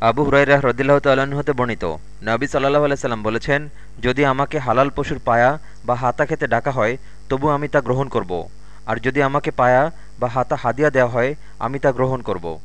আবু হুরাইরা হ্রদিল্লাহ তাল্লাহ্ন হতে বর্ণিত। নবী সাল্লাহ আলাইসাল্লাম বলেছেন, যদি আমাকে হালাল পশুর পায়া বা হাতা খেতে ডাকা হয়, তবু আমি তা গ্রহণ করব। আর যদি আমাকে পায়া বা হাতা হাদিয়া দেওয়া হয়, আমি তা গ্রহণ করব।